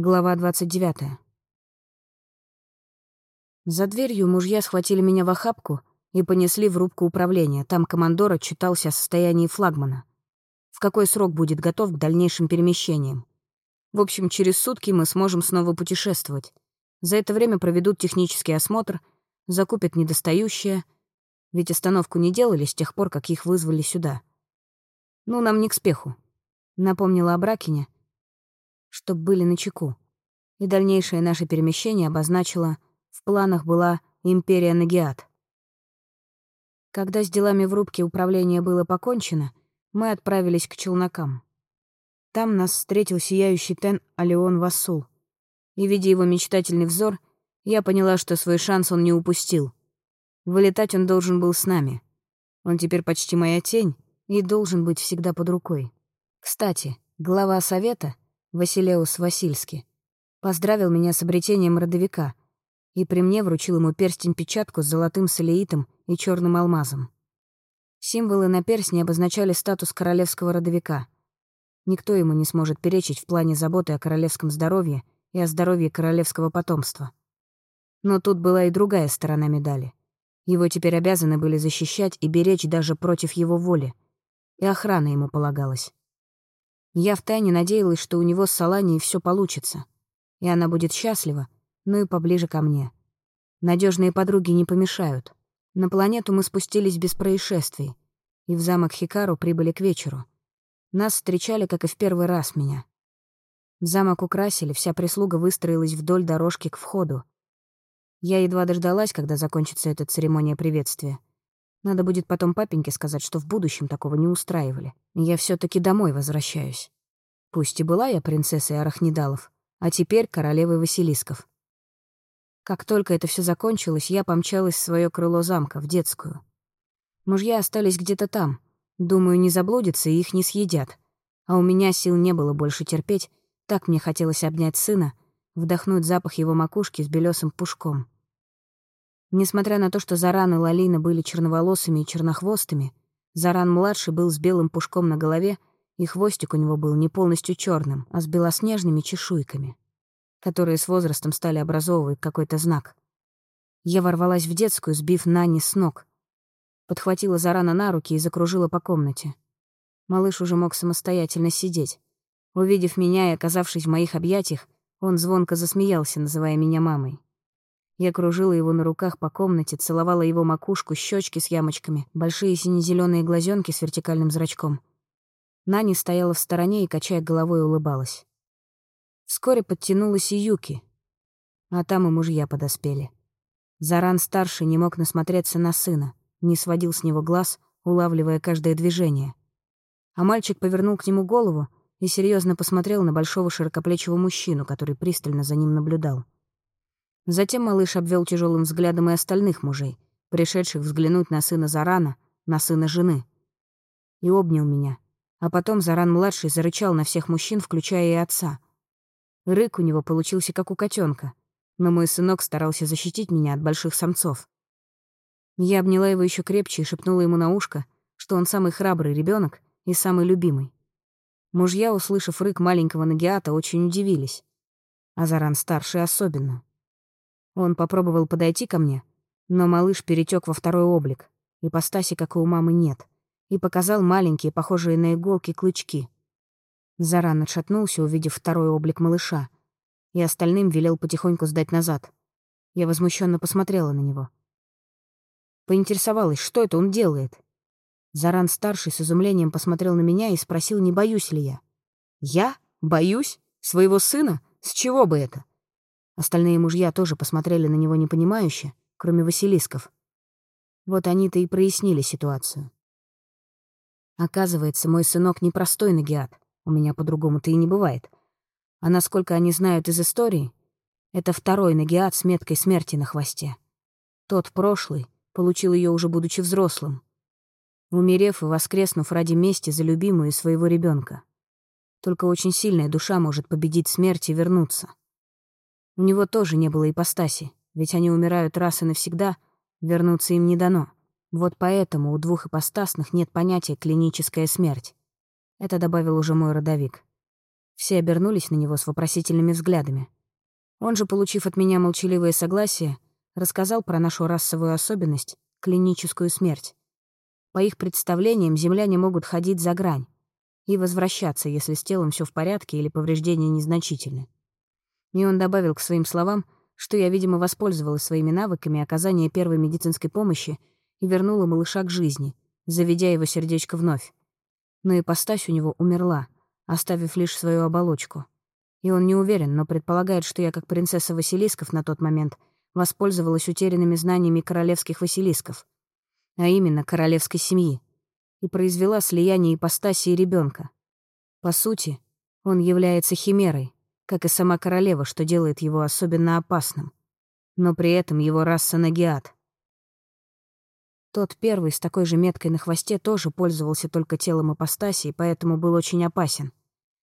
Глава 29. За дверью мужья схватили меня в охапку и понесли в рубку управления. Там командор отчитался о состоянии флагмана. В какой срок будет готов к дальнейшим перемещениям. В общем, через сутки мы сможем снова путешествовать. За это время проведут технический осмотр, закупят недостающее, ведь остановку не делали с тех пор, как их вызвали сюда. Ну, нам не к спеху. Напомнила о Бракине — чтоб были на чеку. И дальнейшее наше перемещение обозначило, в планах была империя Нагиат. Когда с делами в рубке управления было покончено, мы отправились к челнокам. Там нас встретил сияющий Тен Алеон Васул. И, видя его мечтательный взор, я поняла, что свой шанс он не упустил. Вылетать он должен был с нами. Он теперь почти моя тень и должен быть всегда под рукой. Кстати, глава совета — Василеус Васильский, поздравил меня с обретением родовика и при мне вручил ему перстень-печатку с золотым солеитом и черным алмазом. Символы на перстне обозначали статус королевского родовика. Никто ему не сможет перечить в плане заботы о королевском здоровье и о здоровье королевского потомства. Но тут была и другая сторона медали. Его теперь обязаны были защищать и беречь даже против его воли. И охрана ему полагалась. Я втайне надеялась, что у него с Саланией все получится, и она будет счастлива, ну и поближе ко мне. Надежные подруги не помешают. На планету мы спустились без происшествий, и в замок Хикару прибыли к вечеру. Нас встречали, как и в первый раз меня. Замок украсили, вся прислуга выстроилась вдоль дорожки к входу. Я едва дождалась, когда закончится эта церемония приветствия. Надо будет потом папеньке сказать, что в будущем такого не устраивали. Я все таки домой возвращаюсь. Пусть и была я принцессой Арахнидалов, а теперь королевой Василисков. Как только это все закончилось, я помчалась в свое крыло замка, в детскую. Мужья остались где-то там. Думаю, не заблудятся и их не съедят. А у меня сил не было больше терпеть, так мне хотелось обнять сына, вдохнуть запах его макушки с белесым пушком. Несмотря на то, что Заран и Лалина были черноволосыми и чернохвостыми, Заран-младший был с белым пушком на голове, и хвостик у него был не полностью черным, а с белоснежными чешуйками, которые с возрастом стали образовывать какой-то знак. Я ворвалась в детскую, сбив Нани с ног. Подхватила Зарана на руки и закружила по комнате. Малыш уже мог самостоятельно сидеть. Увидев меня и оказавшись в моих объятиях, он звонко засмеялся, называя меня мамой. Я кружила его на руках по комнате, целовала его макушку, щечки с ямочками, большие сине-зеленые глазенки с вертикальным зрачком. Нани стояла в стороне и, качая головой, улыбалась. Вскоре подтянулась и Юки. А там и мужья подоспели. Заран-старший не мог насмотреться на сына, не сводил с него глаз, улавливая каждое движение. А мальчик повернул к нему голову и серьезно посмотрел на большого широкоплечего мужчину, который пристально за ним наблюдал. Затем малыш обвел тяжелым взглядом и остальных мужей, пришедших взглянуть на сына Зарана, на сына жены. И обнял меня. А потом Заран-младший зарычал на всех мужчин, включая и отца. Рык у него получился как у котенка, но мой сынок старался защитить меня от больших самцов. Я обняла его еще крепче и шепнула ему на ушко, что он самый храбрый ребенок и самый любимый. Мужья, услышав рык маленького Нагиата, очень удивились. А Заран-старший особенно. Он попробовал подойти ко мне, но малыш перетек во второй облик, ипостаси, как и у мамы, нет, и показал маленькие, похожие на иголки, клычки. Заран отшатнулся, увидев второй облик малыша, и остальным велел потихоньку сдать назад. Я возмущенно посмотрела на него. Поинтересовалась, что это он делает. Заран-старший с изумлением посмотрел на меня и спросил, не боюсь ли я. «Я? Боюсь? Своего сына? С чего бы это?» Остальные мужья тоже посмотрели на него непонимающе, кроме Василисков. Вот они-то и прояснили ситуацию. Оказывается, мой сынок непростой нагиат, у меня по-другому-то и не бывает. А насколько они знают из истории, это второй нагиат с меткой смерти на хвосте. Тот прошлый получил ее уже будучи взрослым, умерев и воскреснув ради мести за любимую и своего ребенка. Только очень сильная душа может победить смерть и вернуться. У него тоже не было ипостаси, ведь они умирают раз и навсегда, вернуться им не дано. Вот поэтому у двух ипостасных нет понятия «клиническая смерть». Это добавил уже мой родовик. Все обернулись на него с вопросительными взглядами. Он же, получив от меня молчаливое согласие, рассказал про нашу расовую особенность — клиническую смерть. По их представлениям, земляне могут ходить за грань и возвращаться, если с телом все в порядке или повреждения незначительны. И он добавил к своим словам, что я, видимо, воспользовалась своими навыками оказания первой медицинской помощи и вернула малыша к жизни, заведя его сердечко вновь. Но ипостась у него умерла, оставив лишь свою оболочку. И он не уверен, но предполагает, что я, как принцесса Василисков на тот момент, воспользовалась утерянными знаниями королевских Василисков, а именно королевской семьи, и произвела слияние ипостаси и ребенка. По сути, он является химерой, как и сама королева, что делает его особенно опасным. Но при этом его раса Нагиат. Тот первый с такой же меткой на хвосте тоже пользовался только телом ипостаси, и поэтому был очень опасен.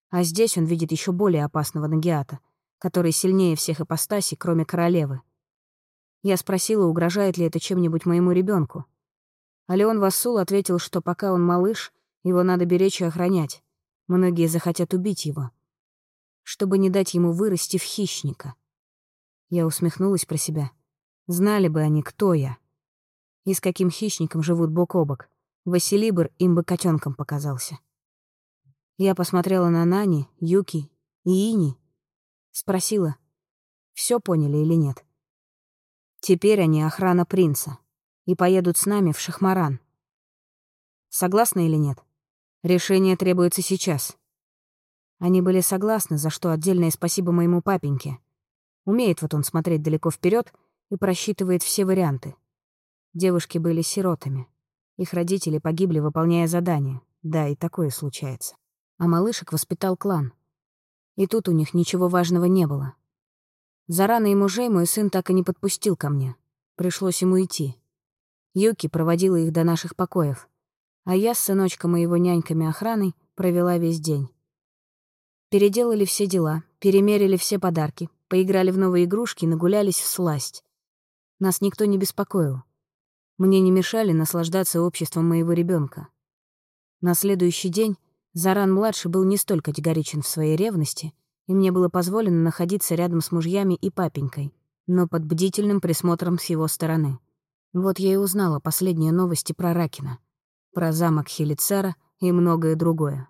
А здесь он видит еще более опасного Нагиата, который сильнее всех ипостасей, кроме королевы. Я спросила, угрожает ли это чем-нибудь моему ребенку. А Леон Вассул ответил, что пока он малыш, его надо беречь и охранять. Многие захотят убить его, чтобы не дать ему вырасти в хищника. Я усмехнулась про себя. Знали бы они, кто я. И с каким хищником живут бок о бок. Василибр им бы котенком показался. Я посмотрела на Нани, Юки и Ини. Спросила, все поняли или нет. Теперь они охрана принца и поедут с нами в Шахмаран. Согласны или нет? Решение требуется сейчас. Они были согласны, за что отдельное спасибо моему папеньке. Умеет вот он смотреть далеко вперед и просчитывает все варианты. Девушки были сиротами. Их родители погибли, выполняя задание. Да, и такое случается. А малышек воспитал клан. И тут у них ничего важного не было. За раной мужей мой сын так и не подпустил ко мне. Пришлось ему идти. Юки проводила их до наших покоев, а я с сыночком и его няньками-охраной провела весь день. Переделали все дела, перемерили все подарки, поиграли в новые игрушки нагулялись в сласть. Нас никто не беспокоил. Мне не мешали наслаждаться обществом моего ребенка. На следующий день Заран-младший был не столь категоричен в своей ревности, и мне было позволено находиться рядом с мужьями и папенькой, но под бдительным присмотром с его стороны. Вот я и узнала последние новости про Ракина, про замок Хелицара и многое другое.